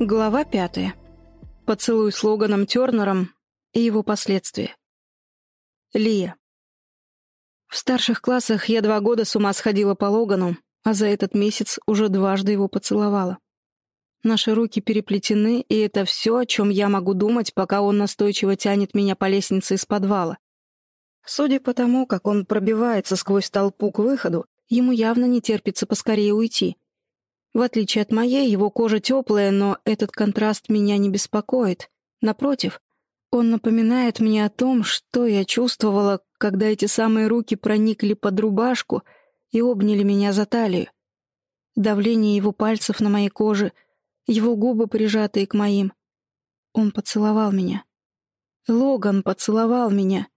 Глава пятая. Поцелуй с Логаном Тернером и его последствия. Лия. В старших классах я два года с ума сходила по Логану, а за этот месяц уже дважды его поцеловала. Наши руки переплетены, и это все, о чем я могу думать, пока он настойчиво тянет меня по лестнице из подвала. Судя по тому, как он пробивается сквозь толпу к выходу, ему явно не терпится поскорее уйти — в отличие от моей, его кожа теплая, но этот контраст меня не беспокоит. Напротив, он напоминает мне о том, что я чувствовала, когда эти самые руки проникли под рубашку и обняли меня за талию. Давление его пальцев на моей коже, его губы, прижатые к моим. Он поцеловал меня. Логан поцеловал меня.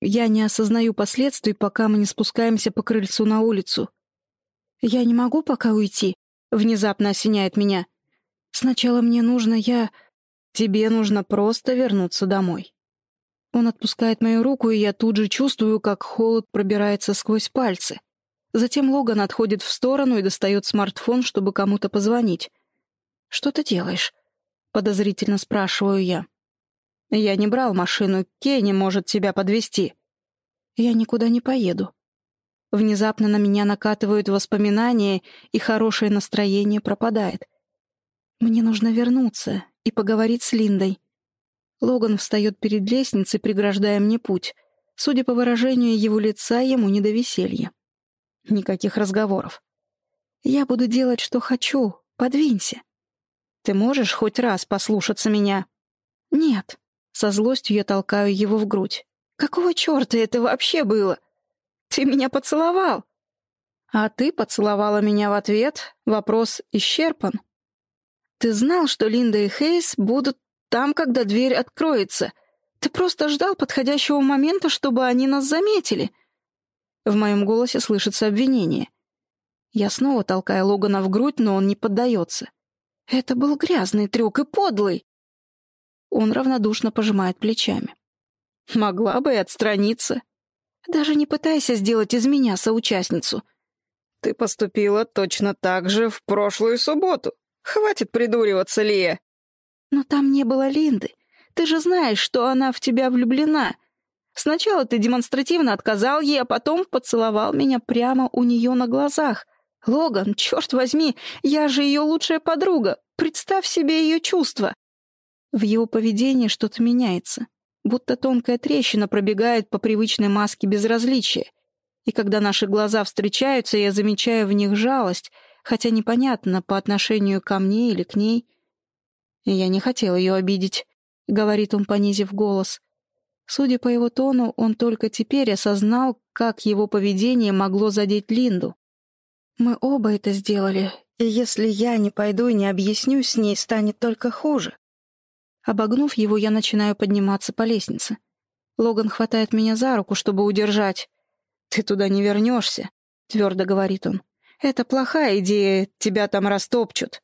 Я не осознаю последствий, пока мы не спускаемся по крыльцу на улицу. Я не могу пока уйти. Внезапно осеняет меня. Сначала мне нужно я... Тебе нужно просто вернуться домой. Он отпускает мою руку, и я тут же чувствую, как холод пробирается сквозь пальцы. Затем Логан отходит в сторону и достает смартфон, чтобы кому-то позвонить. «Что ты делаешь?» — подозрительно спрашиваю я. «Я не брал машину, Кенни может тебя подвести. «Я никуда не поеду», Внезапно на меня накатывают воспоминания, и хорошее настроение пропадает. Мне нужно вернуться и поговорить с Линдой. Логан встает перед лестницей, преграждая мне путь. Судя по выражению его лица, ему не до веселья. Никаких разговоров. Я буду делать, что хочу. Подвинься. Ты можешь хоть раз послушаться меня? Нет. Со злостью я толкаю его в грудь. Какого черта это вообще было? Ты меня поцеловал!» «А ты поцеловала меня в ответ. Вопрос исчерпан. Ты знал, что Линда и Хейс будут там, когда дверь откроется. Ты просто ждал подходящего момента, чтобы они нас заметили». В моем голосе слышится обвинение. Я снова толкаю Логана в грудь, но он не поддается. Это был грязный трюк и подлый. Он равнодушно пожимает плечами. Могла бы и отстраниться. Даже не пытайся сделать из меня соучастницу. Ты поступила точно так же в прошлую субботу. Хватит придуриваться, Лия. Но там не было Линды. Ты же знаешь, что она в тебя влюблена. Сначала ты демонстративно отказал ей, а потом поцеловал меня прямо у нее на глазах. Логан, черт возьми, я же ее лучшая подруга. Представь себе ее чувства. В его поведении что-то меняется будто тонкая трещина пробегает по привычной маске безразличия. И когда наши глаза встречаются, я замечаю в них жалость, хотя непонятно, по отношению ко мне или к ней. «Я не хотел ее обидеть», — говорит он, понизив голос. Судя по его тону, он только теперь осознал, как его поведение могло задеть Линду. «Мы оба это сделали, и если я не пойду и не объясню с ней, станет только хуже. Обогнув его, я начинаю подниматься по лестнице. Логан хватает меня за руку, чтобы удержать. «Ты туда не вернешься», — твердо говорит он. «Это плохая идея, тебя там растопчут».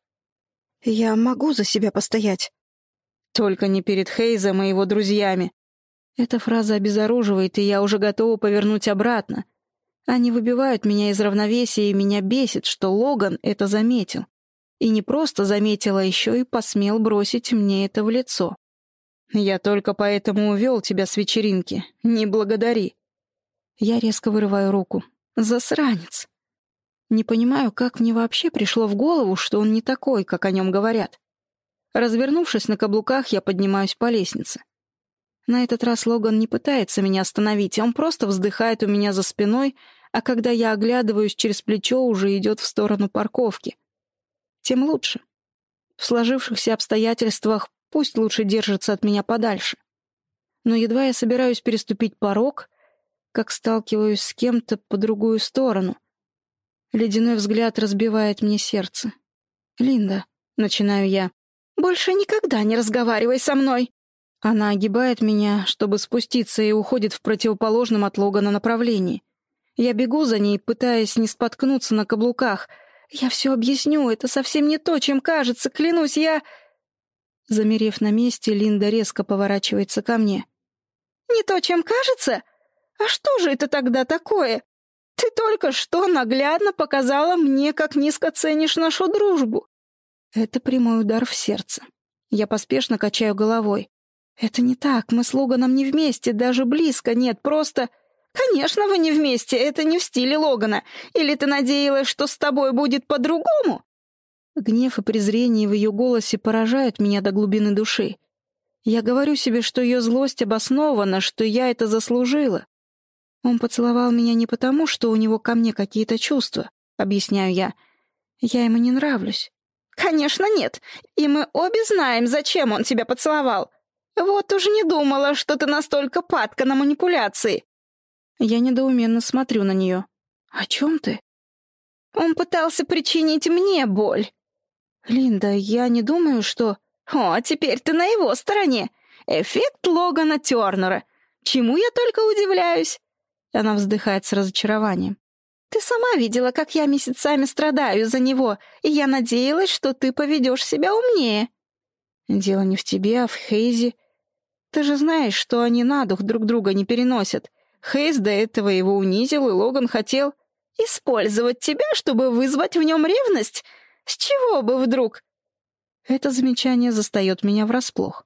«Я могу за себя постоять». «Только не перед Хейзом и его друзьями». Эта фраза обезоруживает, и я уже готова повернуть обратно. Они выбивают меня из равновесия, и меня бесит, что Логан это заметил. И не просто заметила, еще и посмел бросить мне это в лицо. «Я только поэтому увел тебя с вечеринки. Не благодари». Я резко вырываю руку. «Засранец!» Не понимаю, как мне вообще пришло в голову, что он не такой, как о нем говорят. Развернувшись на каблуках, я поднимаюсь по лестнице. На этот раз Логан не пытается меня остановить, он просто вздыхает у меня за спиной, а когда я оглядываюсь через плечо, уже идет в сторону парковки — тем лучше. В сложившихся обстоятельствах пусть лучше держится от меня подальше. Но едва я собираюсь переступить порог, как сталкиваюсь с кем-то по другую сторону. Ледяной взгляд разбивает мне сердце. «Линда», — начинаю я, — «больше никогда не разговаривай со мной!» Она огибает меня, чтобы спуститься, и уходит в противоположном от Логана направлении. Я бегу за ней, пытаясь не споткнуться на каблуках — «Я все объясню, это совсем не то, чем кажется, клянусь, я...» Замерев на месте, Линда резко поворачивается ко мне. «Не то, чем кажется? А что же это тогда такое? Ты только что наглядно показала мне, как низко ценишь нашу дружбу. Это прямой удар в сердце. Я поспешно качаю головой. «Это не так, мы с Логаном не вместе, даже близко нет, просто...» «Конечно, вы не вместе, это не в стиле Логана. Или ты надеялась, что с тобой будет по-другому?» Гнев и презрение в ее голосе поражают меня до глубины души. Я говорю себе, что ее злость обоснована, что я это заслужила. Он поцеловал меня не потому, что у него ко мне какие-то чувства, объясняю я. Я ему не нравлюсь. «Конечно нет. И мы обе знаем, зачем он тебя поцеловал. Вот уж не думала, что ты настолько падка на манипуляции». Я недоуменно смотрю на нее. «О чем ты?» «Он пытался причинить мне боль». «Линда, я не думаю, что...» «О, теперь ты на его стороне. Эффект Логана Тернера. Чему я только удивляюсь?» Она вздыхает с разочарованием. Ты сама видела, как я месяцами страдаю за него, и я надеялась, что ты поведешь себя умнее». «Дело не в тебе, а в Хейзе. Ты же знаешь, что они на дух друг друга не переносят. Хейз до этого его унизил, и Логан хотел использовать тебя, чтобы вызвать в нем ревность. С чего бы вдруг?» Это замечание застает меня врасплох.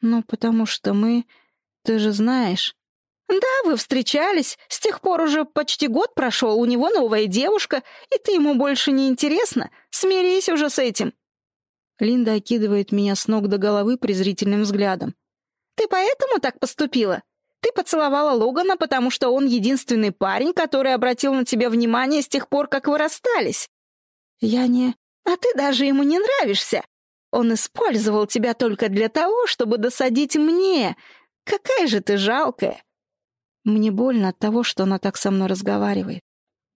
«Ну, потому что мы... Ты же знаешь...» «Да, вы встречались. С тех пор уже почти год прошел, у него новая девушка, и ты ему больше не интересна. Смирись уже с этим». Линда окидывает меня с ног до головы презрительным взглядом. «Ты поэтому так поступила? Ты поцеловала Логана, потому что он единственный парень, который обратил на тебя внимание с тех пор, как вы расстались?» «Я не...» «А ты даже ему не нравишься. Он использовал тебя только для того, чтобы досадить мне. Какая же ты жалкая!» Мне больно от того, что она так со мной разговаривает.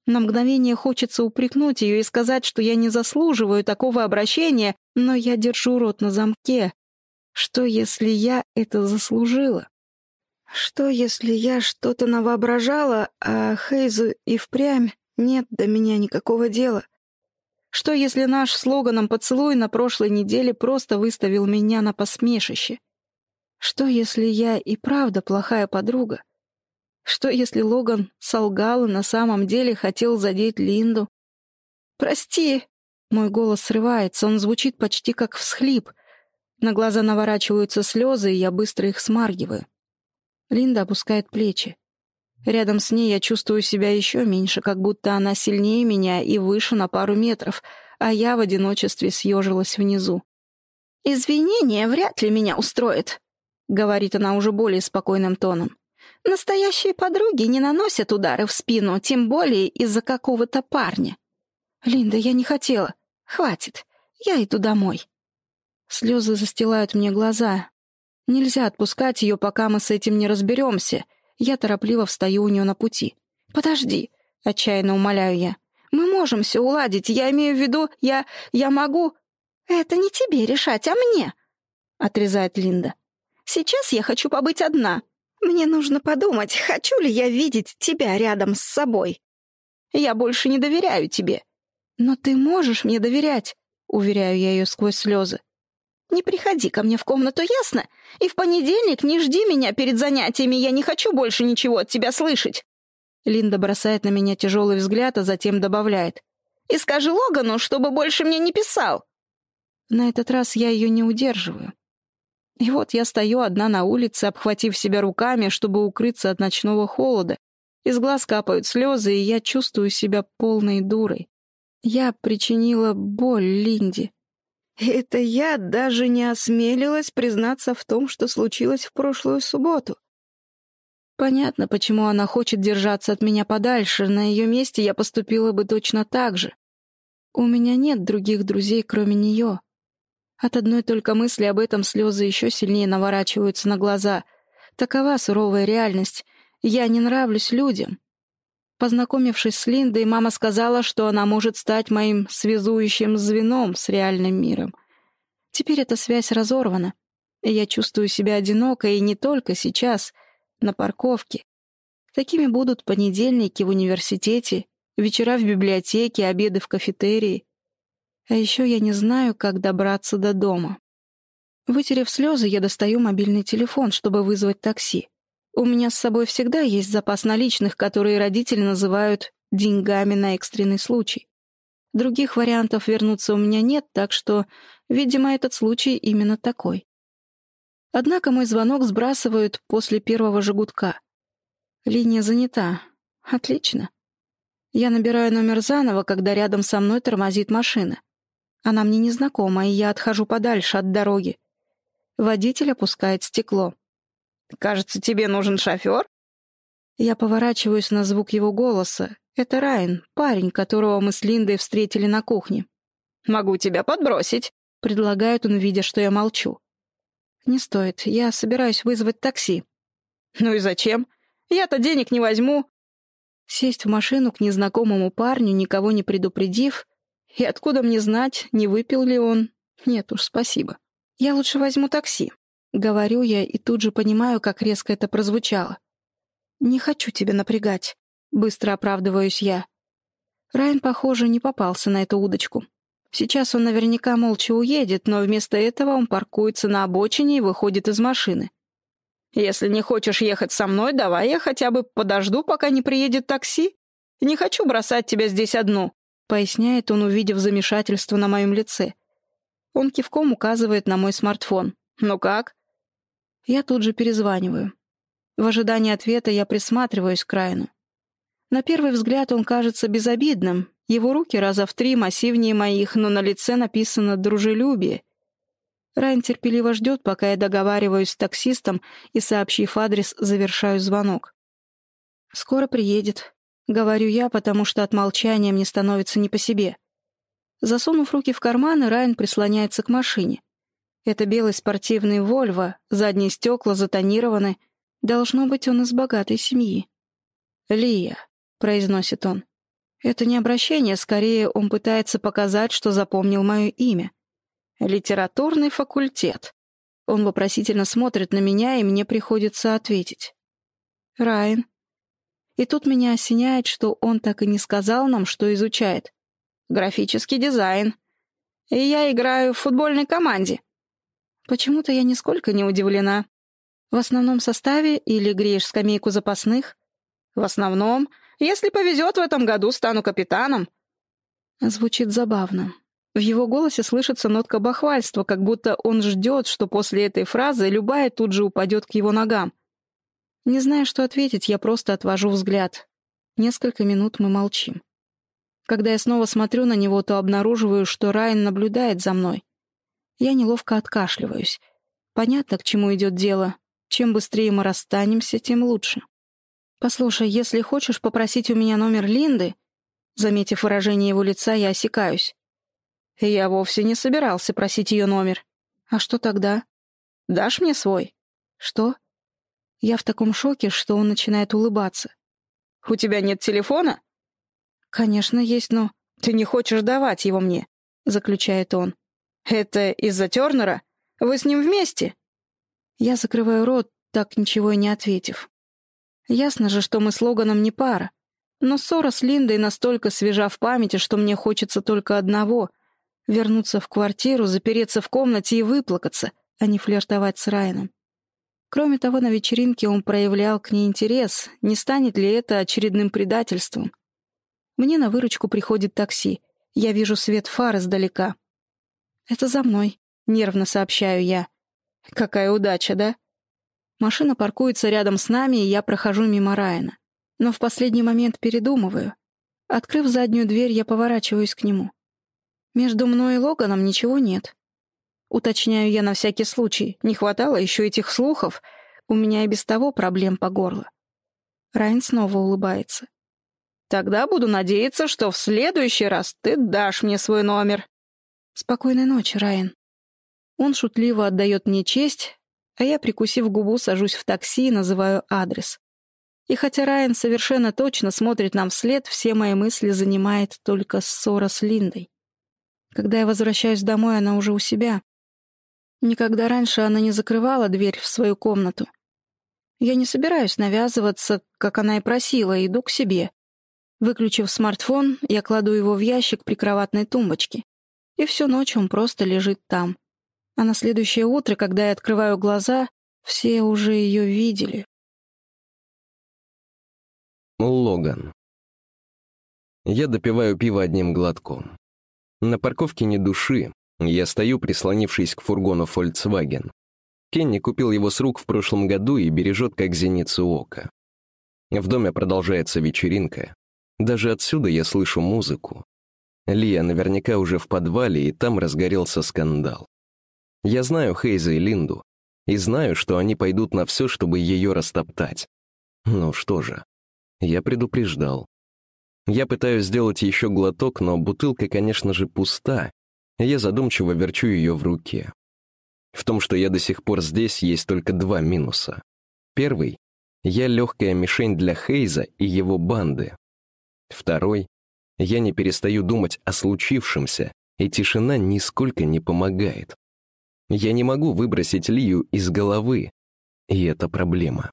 На мгновение хочется упрекнуть ее и сказать, что я не заслуживаю такого обращения, но я держу рот на замке. Что, если я это заслужила? Что, если я что-то навоображала, а Хейзу и впрямь нет до меня никакого дела? Что, если наш слоганом «Поцелуй» на прошлой неделе просто выставил меня на посмешище? Что, если я и правда плохая подруга? Что, если Логан солгал и на самом деле хотел задеть Линду? «Прости!» Мой голос срывается, он звучит почти как всхлип. На глаза наворачиваются слезы, и я быстро их смаргиваю. Линда опускает плечи. Рядом с ней я чувствую себя еще меньше, как будто она сильнее меня и выше на пару метров, а я в одиночестве съежилась внизу. «Извинения вряд ли меня устроят», — говорит она уже более спокойным тоном. Настоящие подруги не наносят удары в спину, тем более из-за какого-то парня. Линда, я не хотела. Хватит. Я иду домой. Слезы застилают мне глаза. Нельзя отпускать ее, пока мы с этим не разберемся. Я торопливо встаю у нее на пути. «Подожди», — отчаянно умоляю я. «Мы можем все уладить. Я имею в виду, я... я могу...» «Это не тебе решать, а мне», — отрезает Линда. «Сейчас я хочу побыть одна. Мне нужно подумать, хочу ли я видеть тебя рядом с собой. Я больше не доверяю тебе. Но ты можешь мне доверять, уверяю я ее сквозь слезы. Не приходи ко мне в комнату, ясно? И в понедельник не жди меня перед занятиями, я не хочу больше ничего от тебя слышать. Линда бросает на меня тяжелый взгляд, а затем добавляет. «И скажи Логану, чтобы больше мне не писал». На этот раз я ее не удерживаю. И вот я стою одна на улице, обхватив себя руками, чтобы укрыться от ночного холода. Из глаз капают слезы, и я чувствую себя полной дурой. Я причинила боль Линде. Это я даже не осмелилась признаться в том, что случилось в прошлую субботу. Понятно, почему она хочет держаться от меня подальше. На ее месте я поступила бы точно так же. У меня нет других друзей, кроме нее. От одной только мысли об этом слезы еще сильнее наворачиваются на глаза. Такова суровая реальность. Я не нравлюсь людям. Познакомившись с Линдой, мама сказала, что она может стать моим связующим звеном с реальным миром. Теперь эта связь разорвана, и я чувствую себя одинокой и не только сейчас, на парковке. Такими будут понедельники в университете, вечера в библиотеке, обеды в кафетерии. А еще я не знаю, как добраться до дома. Вытерев слезы, я достаю мобильный телефон, чтобы вызвать такси. У меня с собой всегда есть запас наличных, которые родители называют «деньгами на экстренный случай». Других вариантов вернуться у меня нет, так что, видимо, этот случай именно такой. Однако мой звонок сбрасывают после первого же Линия занята. Отлично. Я набираю номер заново, когда рядом со мной тормозит машина. Она мне незнакома, и я отхожу подальше от дороги. Водитель опускает стекло. «Кажется, тебе нужен шофер?» Я поворачиваюсь на звук его голоса. Это Райан, парень, которого мы с Линдой встретили на кухне. «Могу тебя подбросить», — предлагает он, видя, что я молчу. «Не стоит. Я собираюсь вызвать такси». «Ну и зачем? Я-то денег не возьму». Сесть в машину к незнакомому парню, никого не предупредив, и откуда мне знать, не выпил ли он? Нет уж, спасибо. Я лучше возьму такси. Говорю я и тут же понимаю, как резко это прозвучало. Не хочу тебя напрягать. Быстро оправдываюсь я. Райан, похоже, не попался на эту удочку. Сейчас он наверняка молча уедет, но вместо этого он паркуется на обочине и выходит из машины. «Если не хочешь ехать со мной, давай я хотя бы подожду, пока не приедет такси. Не хочу бросать тебя здесь одну», — поясняет он, увидев замешательство на моем лице. Он кивком указывает на мой смартфон. «Ну как?» Я тут же перезваниваю. В ожидании ответа я присматриваюсь к Райну. На первый взгляд он кажется безобидным. Его руки раза в три массивнее моих, но на лице написано «дружелюбие». Райан терпеливо ждет, пока я договариваюсь с таксистом и, сообщив адрес, завершаю звонок. «Скоро приедет», — говорю я, потому что от молчания мне становится не по себе. Засунув руки в карманы, Райан прислоняется к машине. Это белый спортивный «Вольво», задние стекла затонированы. Должно быть, он из богатой семьи. «Лия», — произносит он. Это не обращение, скорее он пытается показать, что запомнил мое имя. Литературный факультет. Он вопросительно смотрит на меня, и мне приходится ответить. Райан. И тут меня осеняет, что он так и не сказал нам, что изучает. Графический дизайн. И я играю в футбольной команде. Почему-то я нисколько не удивлена. В основном составе или греешь скамейку запасных? В основном если повезет, в этом году стану капитаном». Звучит забавно. В его голосе слышится нотка бахвальства, как будто он ждет, что после этой фразы любая тут же упадет к его ногам. Не зная, что ответить, я просто отвожу взгляд. Несколько минут мы молчим. Когда я снова смотрю на него, то обнаруживаю, что Райан наблюдает за мной. Я неловко откашливаюсь. Понятно, к чему идет дело. Чем быстрее мы расстанемся, тем лучше. «Послушай, если хочешь попросить у меня номер Линды...» Заметив выражение его лица, я осекаюсь. «Я вовсе не собирался просить ее номер. А что тогда? Дашь мне свой?» «Что?» Я в таком шоке, что он начинает улыбаться. «У тебя нет телефона?» «Конечно, есть, но...» «Ты не хочешь давать его мне», — заключает он. «Это из-за Тернера? Вы с ним вместе?» Я закрываю рот, так ничего и не ответив. Ясно же, что мы с Логаном не пара. Но ссора с Линдой настолько свежа в памяти, что мне хочется только одного — вернуться в квартиру, запереться в комнате и выплакаться, а не флиртовать с Райаном. Кроме того, на вечеринке он проявлял к ней интерес, не станет ли это очередным предательством. Мне на выручку приходит такси. Я вижу свет фар издалека. «Это за мной», — нервно сообщаю я. «Какая удача, да?» Машина паркуется рядом с нами, и я прохожу мимо Райана. Но в последний момент передумываю. Открыв заднюю дверь, я поворачиваюсь к нему. Между мной и Логаном ничего нет. Уточняю я на всякий случай. Не хватало еще этих слухов. У меня и без того проблем по горло. Райан снова улыбается. «Тогда буду надеяться, что в следующий раз ты дашь мне свой номер». «Спокойной ночи, Райан». Он шутливо отдает мне честь, а я, прикусив губу, сажусь в такси и называю адрес. И хотя Райан совершенно точно смотрит нам вслед, все мои мысли занимает только ссора с Линдой. Когда я возвращаюсь домой, она уже у себя. Никогда раньше она не закрывала дверь в свою комнату. Я не собираюсь навязываться, как она и просила, иду к себе. Выключив смартфон, я кладу его в ящик прикроватной тумбочки. И всю ночь он просто лежит там. А на следующее утро, когда я открываю глаза, все уже ее видели. Логан. Я допиваю пиво одним глотком. На парковке ни души. Я стою, прислонившись к фургону Volkswagen. Кенни купил его с рук в прошлом году и бережет как зеницу ока. В доме продолжается вечеринка. Даже отсюда я слышу музыку. Лия наверняка уже в подвале, и там разгорелся скандал. Я знаю Хейза и Линду, и знаю, что они пойдут на все, чтобы ее растоптать. Ну что же, я предупреждал. Я пытаюсь сделать еще глоток, но бутылка, конечно же, пуста, я задумчиво верчу ее в руке. В том, что я до сих пор здесь, есть только два минуса. Первый — я легкая мишень для Хейза и его банды. Второй — я не перестаю думать о случившемся, и тишина нисколько не помогает. Я не могу выбросить Лию из головы, и это проблема.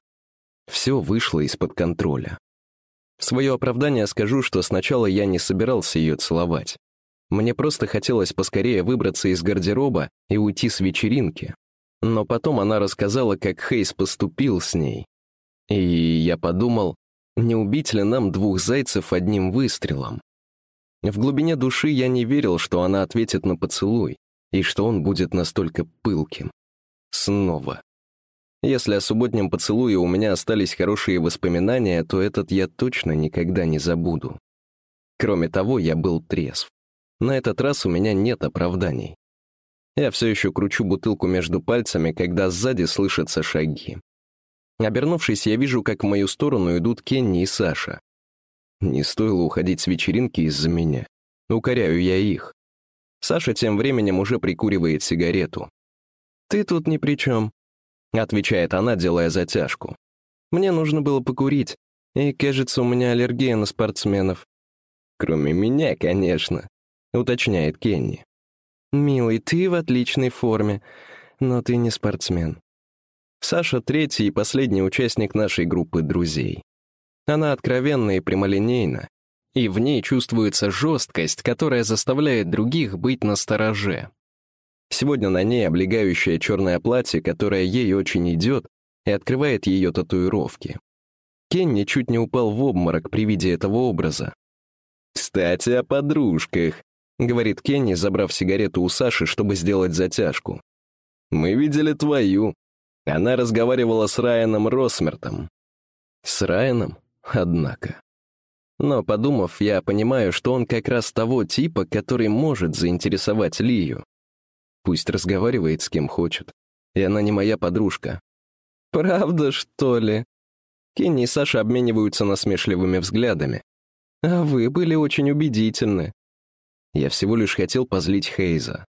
Все вышло из-под контроля. В свое оправдание скажу, что сначала я не собирался ее целовать. Мне просто хотелось поскорее выбраться из гардероба и уйти с вечеринки. Но потом она рассказала, как Хейс поступил с ней. И я подумал, не убить ли нам двух зайцев одним выстрелом? В глубине души я не верил, что она ответит на поцелуй, и что он будет настолько пылким. Снова. Если о субботнем поцелуе у меня остались хорошие воспоминания, то этот я точно никогда не забуду. Кроме того, я был трезв. На этот раз у меня нет оправданий. Я все еще кручу бутылку между пальцами, когда сзади слышатся шаги. Обернувшись, я вижу, как в мою сторону идут Кенни и Саша. Не стоило уходить с вечеринки из-за меня. Укоряю я их. Саша тем временем уже прикуривает сигарету. «Ты тут ни при чем», — отвечает она, делая затяжку. «Мне нужно было покурить, и, кажется, у меня аллергия на спортсменов». «Кроме меня, конечно», — уточняет Кенни. «Милый, ты в отличной форме, но ты не спортсмен». Саша — третий и последний участник нашей группы друзей. Она откровенна и прямолинейна, и в ней чувствуется жесткость, которая заставляет других быть настороже. Сегодня на ней облегающее черное платье, которое ей очень идет, и открывает ее татуировки. Кенни чуть не упал в обморок при виде этого образа. «Кстати, о подружках», — говорит Кенни, забрав сигарету у Саши, чтобы сделать затяжку. «Мы видели твою. Она разговаривала с Райаном Росмертом». «С Райаном? Однако». Но, подумав, я понимаю, что он как раз того типа, который может заинтересовать Лию. Пусть разговаривает с кем хочет. И она не моя подружка. «Правда, что ли?» Кенни и Саша обмениваются насмешливыми взглядами. «А вы были очень убедительны». Я всего лишь хотел позлить Хейза.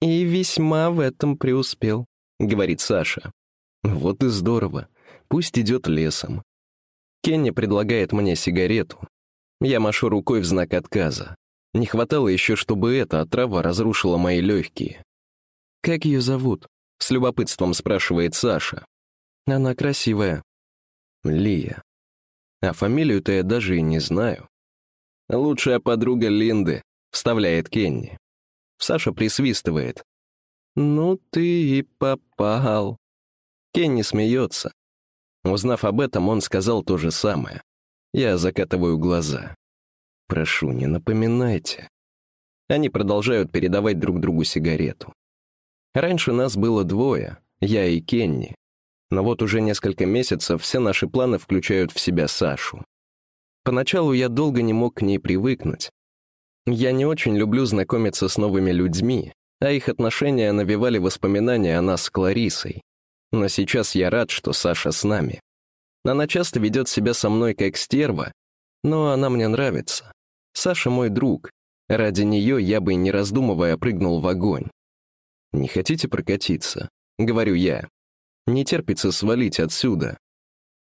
«И весьма в этом преуспел», — говорит Саша. «Вот и здорово. Пусть идет лесом. Кенни предлагает мне сигарету. Я машу рукой в знак отказа. Не хватало еще, чтобы эта отрава разрушила мои легкие. «Как ее зовут?» — с любопытством спрашивает Саша. «Она красивая». «Лия. А фамилию-то я даже и не знаю». «Лучшая подруга Линды», — вставляет Кенни. Саша присвистывает. «Ну ты и попал». Кенни смеется. Узнав об этом, он сказал то же самое. Я закатываю глаза. Прошу, не напоминайте. Они продолжают передавать друг другу сигарету. Раньше нас было двое, я и Кенни. Но вот уже несколько месяцев все наши планы включают в себя Сашу. Поначалу я долго не мог к ней привыкнуть. Я не очень люблю знакомиться с новыми людьми, а их отношения навевали воспоминания о нас с Кларисой. Но сейчас я рад, что Саша с нами. Она часто ведет себя со мной как стерва, но она мне нравится. Саша мой друг. Ради нее я бы, не раздумывая, прыгнул в огонь. «Не хотите прокатиться?» — говорю я. «Не терпится свалить отсюда».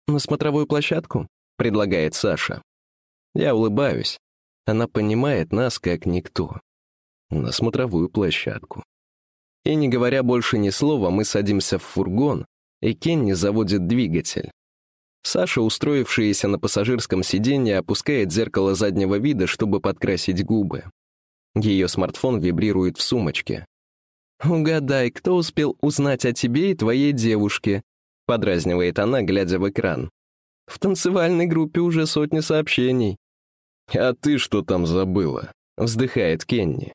«На смотровую площадку?» — предлагает Саша. Я улыбаюсь. Она понимает нас как никто. На смотровую площадку. И не говоря больше ни слова, мы садимся в фургон, и Кенни заводит двигатель. Саша, устроившаяся на пассажирском сиденье, опускает зеркало заднего вида, чтобы подкрасить губы. Ее смартфон вибрирует в сумочке. «Угадай, кто успел узнать о тебе и твоей девушке?» — подразнивает она, глядя в экран. «В танцевальной группе уже сотни сообщений». «А ты что там забыла?» — вздыхает Кенни.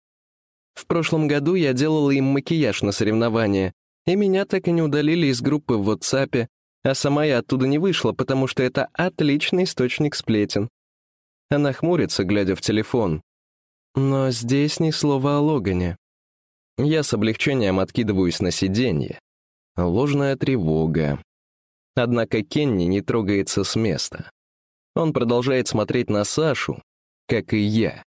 В прошлом году я делала им макияж на соревнования, и меня так и не удалили из группы в WhatsApp, а сама я оттуда не вышла, потому что это отличный источник сплетен. Она хмурится, глядя в телефон. Но здесь ни слова о Логане. Я с облегчением откидываюсь на сиденье. Ложная тревога. Однако Кенни не трогается с места. Он продолжает смотреть на Сашу, как и я.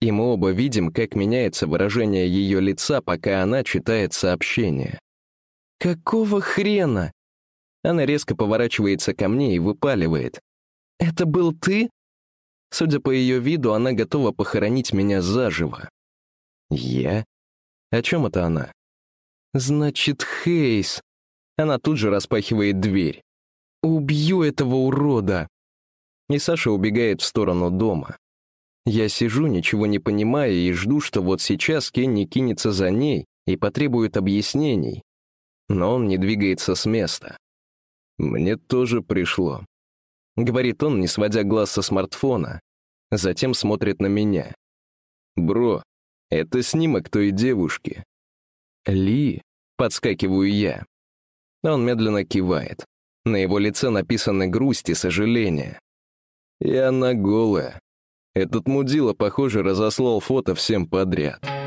И мы оба видим, как меняется выражение ее лица, пока она читает сообщение. «Какого хрена?» Она резко поворачивается ко мне и выпаливает. «Это был ты?» Судя по ее виду, она готова похоронить меня заживо. «Я? О чем это она?» «Значит, Хейс». Она тут же распахивает дверь. «Убью этого урода!» И Саша убегает в сторону дома. Я сижу, ничего не понимая, и жду, что вот сейчас Кенни кинется за ней и потребует объяснений. Но он не двигается с места. «Мне тоже пришло», — говорит он, не сводя глаз со смартфона. Затем смотрит на меня. «Бро, это снимок той девушки». «Ли?» — подскакиваю я. Он медленно кивает. На его лице написаны грусть и сожаление. И она голая. Этот мудила, похоже, разослал фото всем подряд.